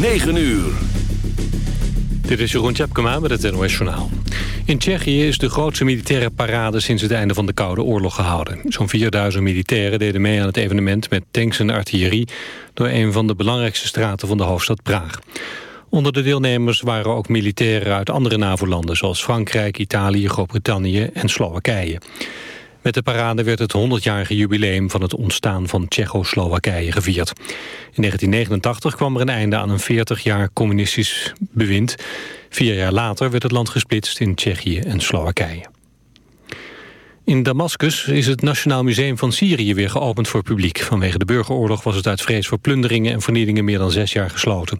9 uur. Dit is Jeroen Tjepkema met het NOS Journaal. In Tsjechië is de grootste militaire parade sinds het einde van de Koude Oorlog gehouden. Zo'n 4000 militairen deden mee aan het evenement met tanks en artillerie... door een van de belangrijkste straten van de hoofdstad Praag. Onder de deelnemers waren ook militairen uit andere NAVO-landen... zoals Frankrijk, Italië, Groot-Brittannië en Slowakije. Met de parade werd het 100-jarige jubileum van het ontstaan van Tsjechoslowakije gevierd. In 1989 kwam er een einde aan een 40 jaar communistisch bewind. Vier jaar later werd het land gesplitst in Tsjechië en Slowakije. In Damascus is het Nationaal Museum van Syrië weer geopend voor publiek. Vanwege de burgeroorlog was het uit vrees voor plunderingen en vernielingen meer dan zes jaar gesloten.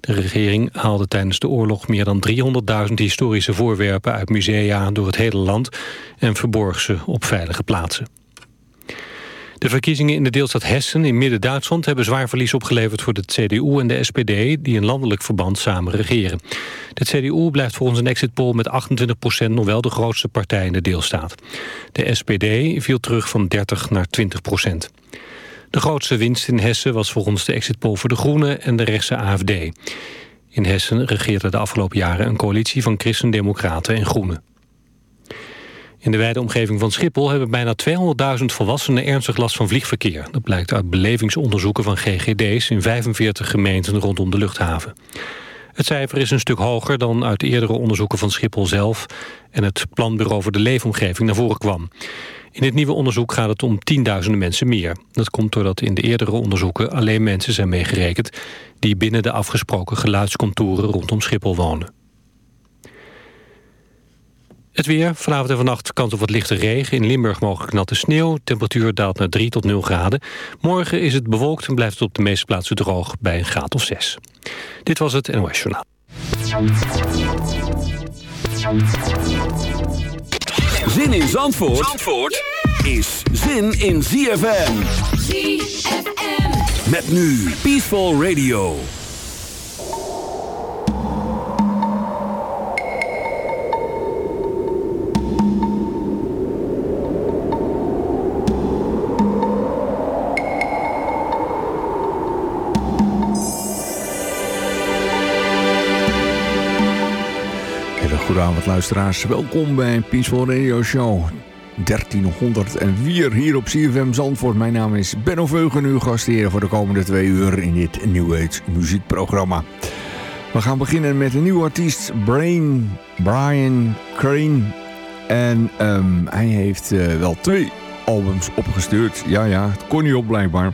De regering haalde tijdens de oorlog meer dan 300.000 historische voorwerpen uit musea door het hele land en verborg ze op veilige plaatsen. De verkiezingen in de deelstaat Hessen in Midden-Duitsland... hebben zwaar verlies opgeleverd voor de CDU en de SPD... die in landelijk verband samen regeren. De CDU blijft volgens een exit poll met 28% nog wel de grootste partij in de deelstaat. De SPD viel terug van 30 naar 20% De grootste winst in Hessen was volgens de exit poll voor de Groenen... en de rechtse AFD. In Hessen regeerde de afgelopen jaren een coalitie van christendemocraten en groenen. In de wijde omgeving van Schiphol hebben bijna 200.000 volwassenen ernstig last van vliegverkeer. Dat blijkt uit belevingsonderzoeken van GGD's in 45 gemeenten rondom de luchthaven. Het cijfer is een stuk hoger dan uit eerdere onderzoeken van Schiphol zelf... en het Planbureau voor de Leefomgeving naar voren kwam. In het nieuwe onderzoek gaat het om tienduizenden mensen meer. Dat komt doordat in de eerdere onderzoeken alleen mensen zijn meegerekend... die binnen de afgesproken geluidscontouren rondom Schiphol wonen. Het weer. Vanavond en vannacht kans op wat lichte regen. In Limburg mogelijk natte sneeuw. Temperatuur daalt naar 3 tot 0 graden. Morgen is het bewolkt en blijft het op de meeste plaatsen droog bij een graad of 6. Dit was het NOS Journaal. Zin in Zandvoort, Zandvoort is zin in ZFM. ZFM. Met nu Peaceful Radio. Luisteraars, welkom bij Peaceful Radio Show 1304 hier op CFM Zandvoort. Mijn naam is Benno Veugen, uw gastheer voor de komende twee uur in dit New Age muziekprogramma. We gaan beginnen met een nieuwe artiest, Brain, Brian Crane. En um, hij heeft uh, wel twee albums opgestuurd. Ja, ja, het kon niet op blijkbaar.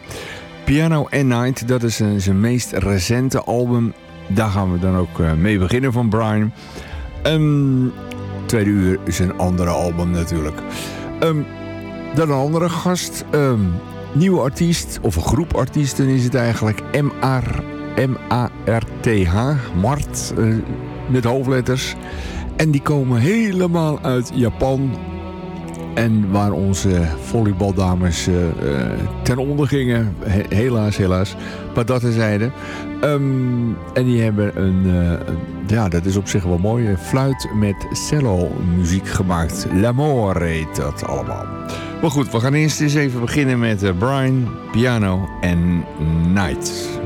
Piano and Night, dat is uh, zijn meest recente album. Daar gaan we dan ook uh, mee beginnen van Brian. Um, tweede uur is een andere album natuurlijk. Um, dan een andere gast. Um, nieuwe artiest, of een groep artiesten is het eigenlijk. M-A-R-T-H. Mart, uh, met hoofdletters. En die komen helemaal uit Japan. En waar onze volleybaldames uh, ten onder gingen. helaas, helaas. Maar dat terzijde. Um, en die hebben een, uh, ja, dat is op zich wel mooi, fluit met cello muziek gemaakt. L'amore heet dat allemaal. Maar goed, we gaan eerst eens even beginnen met Brian, piano en Night.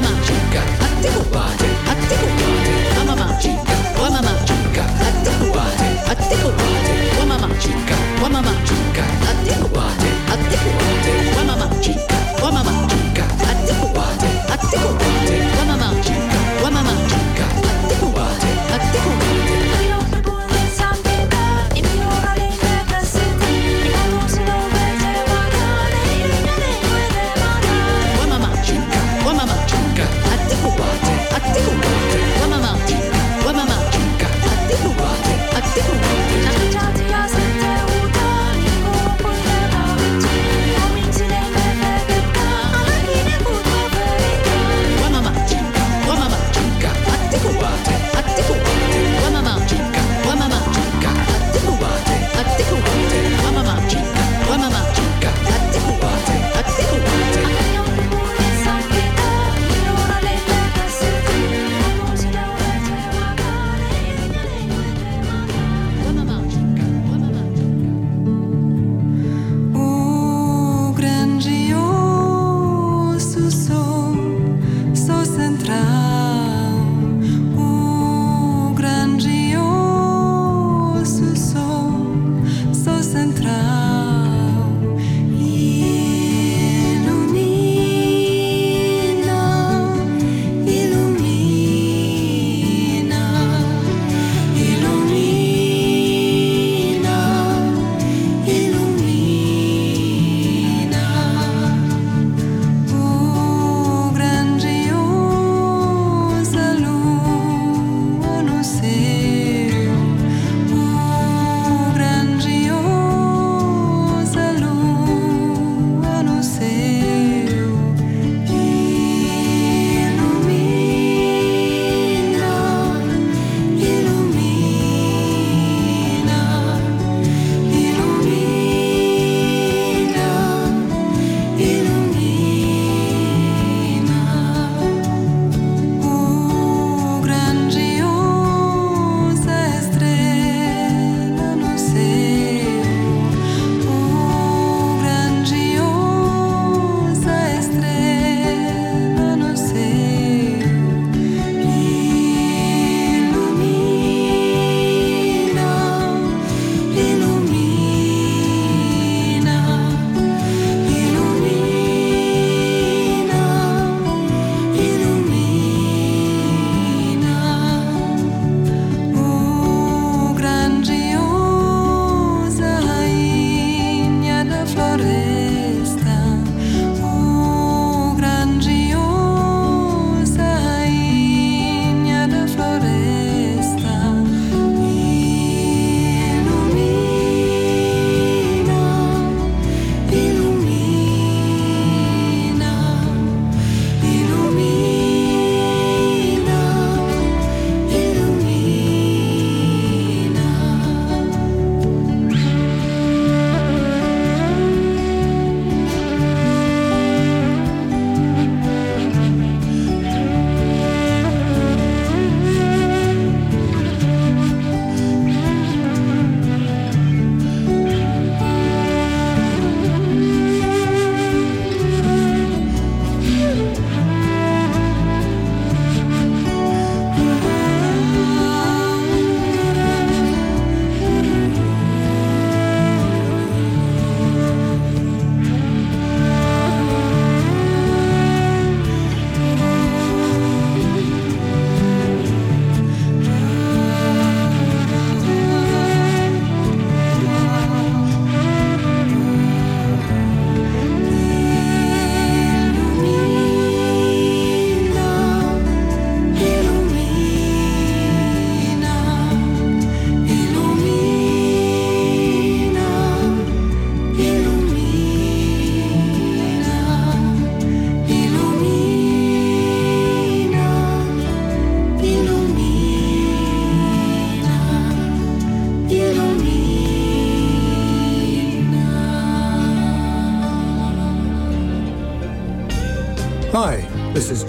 Mama, Chica, Antigupa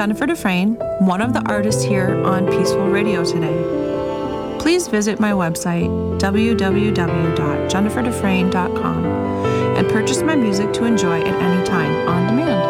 Jennifer Dufresne, one of the artists here on Peaceful Radio today. Please visit my website, www.jenniferdufresne.com, and purchase my music to enjoy at any time on demand.